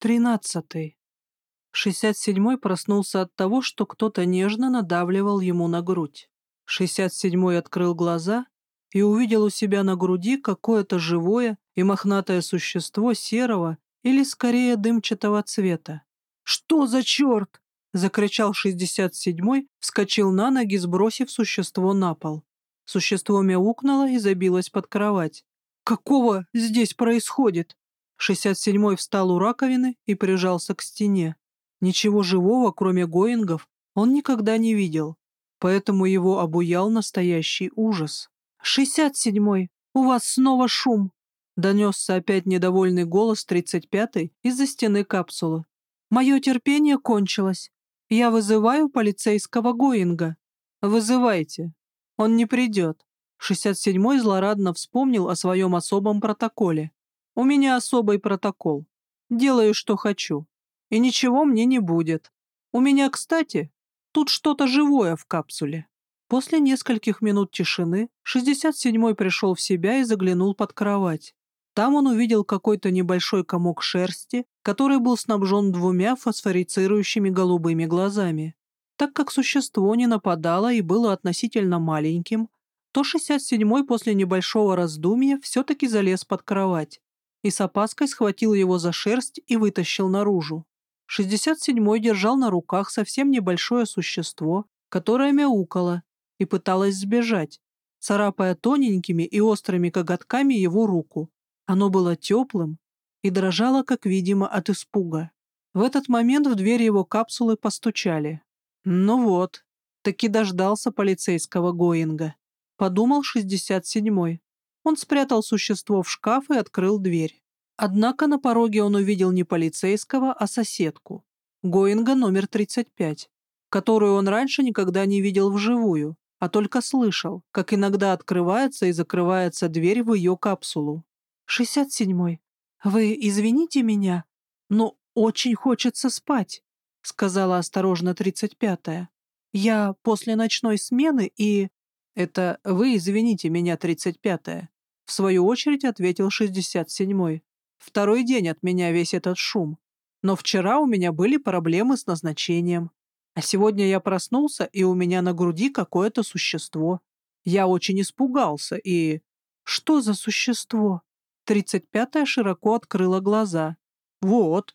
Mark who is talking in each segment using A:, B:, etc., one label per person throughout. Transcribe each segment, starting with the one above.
A: Тринадцатый. Шестьдесят седьмой проснулся от того, что кто-то нежно надавливал ему на грудь. Шестьдесят седьмой открыл глаза и увидел у себя на груди какое-то живое и мохнатое существо серого или скорее дымчатого цвета. «Что за черт?» — закричал шестьдесят седьмой, вскочил на ноги, сбросив существо на пол. Существо мяукнуло и забилось под кровать. «Какого здесь происходит?» Шестьдесят седьмой встал у раковины и прижался к стене. Ничего живого, кроме Гоингов, он никогда не видел, поэтому его обуял настоящий ужас. «Шестьдесят седьмой, у вас снова шум!» Донесся опять недовольный голос тридцать пятый из-за стены капсулы. «Мое терпение кончилось. Я вызываю полицейского Гоинга». «Вызывайте. Он не придет». Шестьдесят седьмой злорадно вспомнил о своем особом протоколе. У меня особый протокол. Делаю, что хочу. И ничего мне не будет. У меня, кстати, тут что-то живое в капсуле». После нескольких минут тишины 67-й пришел в себя и заглянул под кровать. Там он увидел какой-то небольшой комок шерсти, который был снабжен двумя фосфорицирующими голубыми глазами. Так как существо не нападало и было относительно маленьким, то 67-й после небольшого раздумья все-таки залез под кровать и с опаской схватил его за шерсть и вытащил наружу. 67-й держал на руках совсем небольшое существо, которое мяукало и пыталось сбежать, царапая тоненькими и острыми коготками его руку. Оно было теплым и дрожало, как видимо, от испуга. В этот момент в дверь его капсулы постучали. «Ну вот, таки дождался полицейского Гоинга», — подумал 67-й. Он спрятал существо в шкаф и открыл дверь. Однако на пороге он увидел не полицейского, а соседку. Гоинга номер 35, которую он раньше никогда не видел вживую, а только слышал, как иногда открывается и закрывается дверь в ее капсулу. «Шестьдесят седьмой. Вы извините меня, но очень хочется спать», — сказала осторожно тридцать пятая. «Я после ночной смены и...» «Это вы извините меня, тридцать пятая», в свою очередь ответил 67-й. «Второй день от меня весь этот шум. Но вчера у меня были проблемы с назначением. А сегодня я проснулся, и у меня на груди какое-то существо. Я очень испугался, и... Что за существо? 35-я широко открыла глаза. Вот.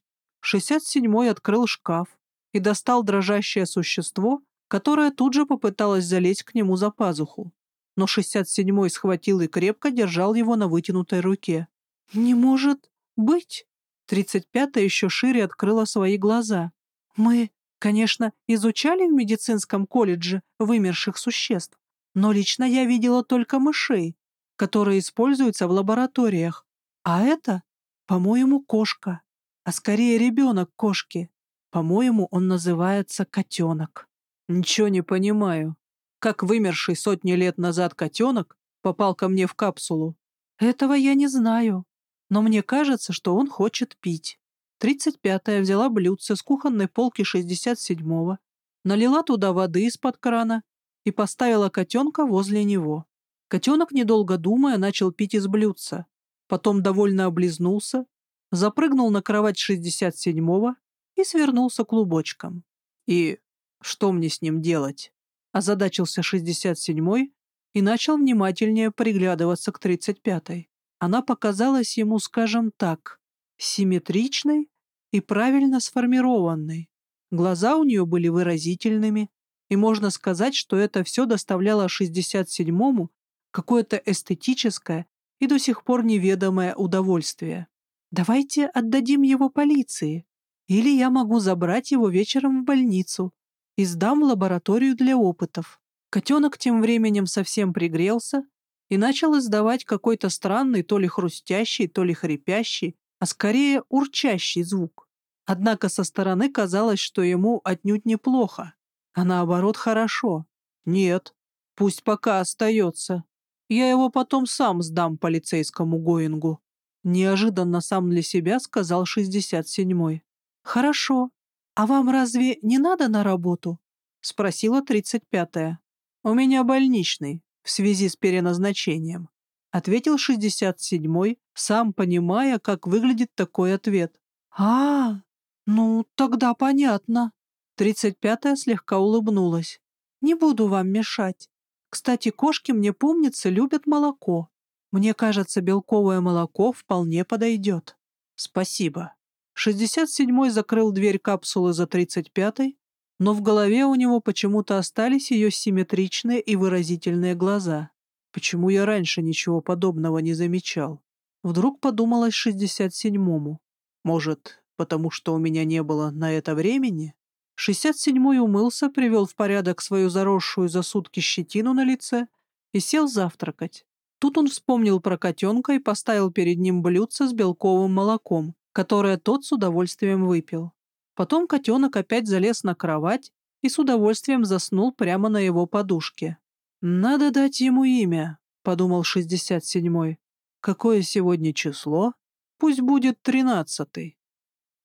A: 67-й открыл шкаф и достал дрожащее существо, которое тут же попыталось залезть к нему за пазуху но 67-й схватил и крепко держал его на вытянутой руке. «Не может быть!» 35-я еще шире открыла свои глаза. «Мы, конечно, изучали в медицинском колледже вымерших существ, но лично я видела только мышей, которые используются в лабораториях. А это, по-моему, кошка, а скорее ребенок кошки. По-моему, он называется котенок». «Ничего не понимаю», как вымерший сотни лет назад котенок попал ко мне в капсулу. Этого я не знаю, но мне кажется, что он хочет пить. Тридцать пятая взяла блюдце с кухонной полки шестьдесят седьмого, налила туда воды из-под крана и поставила котенка возле него. Котенок, недолго думая, начал пить из блюдца, потом довольно облизнулся, запрыгнул на кровать шестьдесят седьмого и свернулся клубочком. И что мне с ним делать? озадачился 67-й и начал внимательнее приглядываться к 35-й. Она показалась ему, скажем так, симметричной и правильно сформированной. Глаза у нее были выразительными, и можно сказать, что это все доставляло 67-му какое-то эстетическое и до сих пор неведомое удовольствие. «Давайте отдадим его полиции, или я могу забрать его вечером в больницу», и сдам в лабораторию для опытов. Котенок тем временем совсем пригрелся и начал издавать какой-то странный, то ли хрустящий, то ли хрипящий, а скорее урчащий звук. Однако со стороны казалось, что ему отнюдь неплохо, а наоборот хорошо. Нет, пусть пока остается. Я его потом сам сдам полицейскому Гоингу. Неожиданно сам для себя сказал 67-й. Хорошо, «А вам разве не надо на работу?» — спросила тридцать пятая. «У меня больничный, в связи с переназначением», — ответил шестьдесят седьмой, сам понимая, как выглядит такой ответ. А, ну, тогда понятно. Тридцать пятая слегка улыбнулась. Не буду вам мешать. Кстати, кошки, мне помнится, любят молоко. Мне кажется, белковое молоко вполне подойдет. Спасибо. Шестьдесят седьмой закрыл дверь капсулы за тридцать пятой, но в голове у него почему-то остались ее симметричные и выразительные глаза. Почему я раньше ничего подобного не замечал? Вдруг подумалось шестьдесят седьмому. Может, потому что у меня не было на это времени? Шестьдесят седьмой умылся, привел в порядок свою заросшую за сутки щетину на лице и сел завтракать. Тут он вспомнил про котенка и поставил перед ним блюдце с белковым молоком, которое тот с удовольствием выпил. Потом котенок опять залез на кровать и с удовольствием заснул прямо на его подушке. «Надо дать ему имя», — подумал шестьдесят седьмой. «Какое сегодня число? Пусть будет тринадцатый».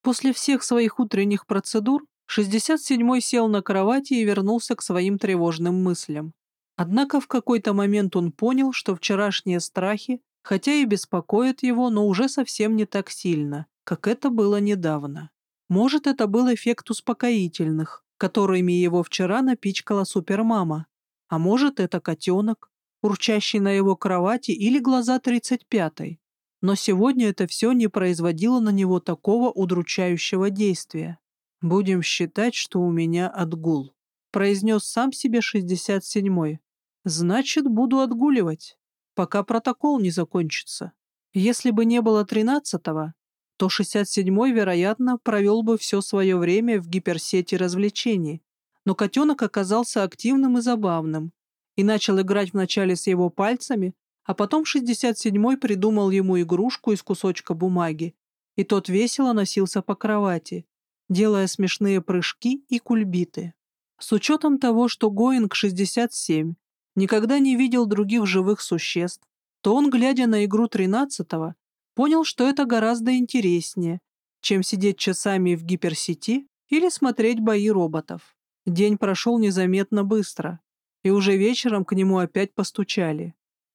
A: После всех своих утренних процедур шестьдесят седьмой сел на кровати и вернулся к своим тревожным мыслям. Однако в какой-то момент он понял, что вчерашние страхи, хотя и беспокоят его, но уже совсем не так сильно, как это было недавно. Может, это был эффект успокоительных, которыми его вчера напичкала супермама. А может, это котенок, урчащий на его кровати или глаза тридцать пятой. Но сегодня это все не производило на него такого удручающего действия. «Будем считать, что у меня отгул», — произнес сам себе шестьдесят седьмой. «Значит, буду отгуливать, пока протокол не закончится. Если бы не было тринадцатого, то 67-й, вероятно, провел бы все свое время в гиперсети развлечений. Но котенок оказался активным и забавным и начал играть вначале с его пальцами, а потом 67-й придумал ему игрушку из кусочка бумаги, и тот весело носился по кровати, делая смешные прыжки и кульбиты. С учетом того, что Гоинг 67 никогда не видел других живых существ, то он, глядя на игру 13-го, понял, что это гораздо интереснее, чем сидеть часами в гиперсети или смотреть бои роботов. День прошел незаметно быстро, и уже вечером к нему опять постучали.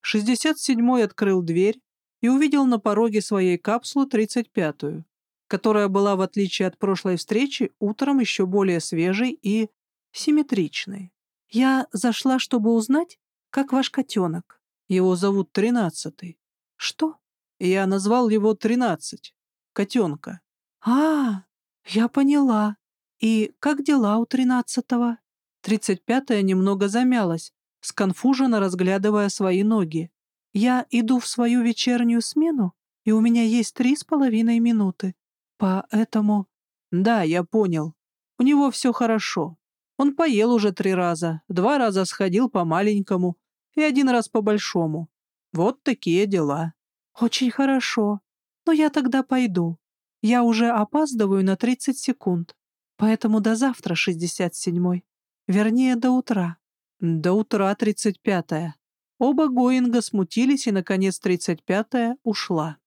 A: 67-й открыл дверь и увидел на пороге своей капсулы 35-ю, которая была, в отличие от прошлой встречи, утром еще более свежей и симметричной. «Я зашла, чтобы узнать, как ваш котенок. Его зовут Тринадцатый». «Что?» Я назвал его тринадцать. Котенка. А, я поняла. И как дела у тринадцатого? Тридцать пятая немного замялась, сконфуженно разглядывая свои ноги. Я иду в свою вечернюю смену, и у меня есть три с половиной минуты. Поэтому... Да, я понял. У него все хорошо. Он поел уже три раза, два раза сходил по маленькому и один раз по большому. Вот такие дела. «Очень хорошо. Но я тогда пойду. Я уже опаздываю на 30 секунд. Поэтому до завтра, 67-й. Вернее, до утра». «До утра, 35-я». Оба Гоинга смутились, и, наконец, 35-я ушла.